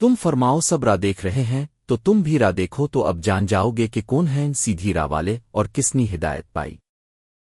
تم فرماؤ سب را دیکھ رہے ہیں، تو تم بھی را دیکھو تو اب جان جاؤ گے کہ کون ہیں سیدھی را والے اور کس نے ہدایت پائی۔